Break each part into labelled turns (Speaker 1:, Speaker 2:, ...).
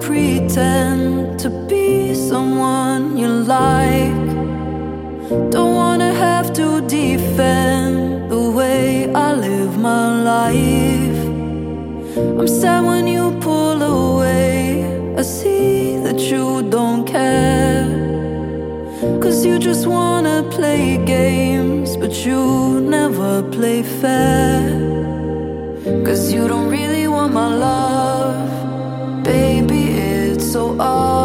Speaker 1: pretend to be someone you like. Don't wanna have to defend the way I live my life. I'm sad when you Cause you just wanna play games, but you never play fair. Cause you don't really want my love. Baby, it's so obvious.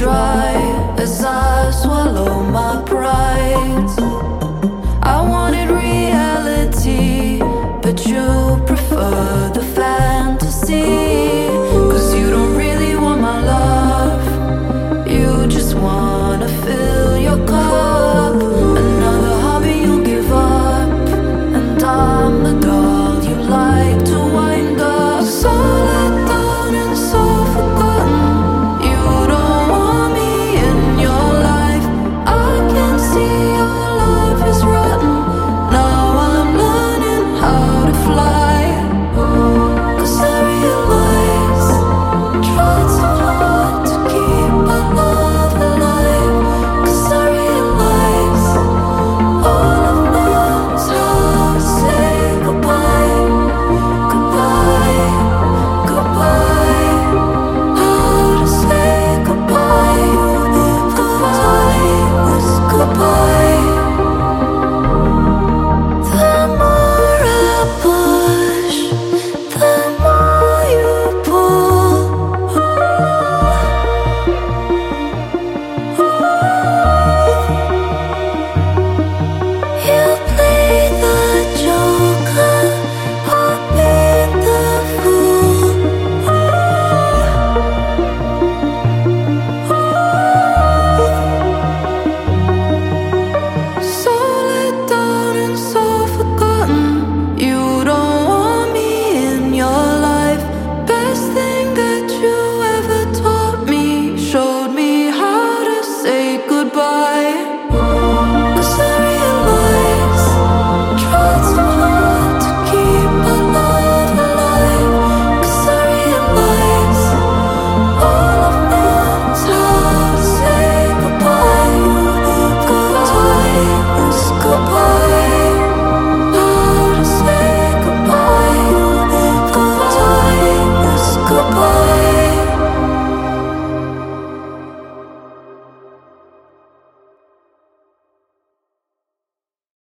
Speaker 1: draw